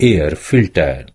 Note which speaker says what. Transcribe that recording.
Speaker 1: air filter.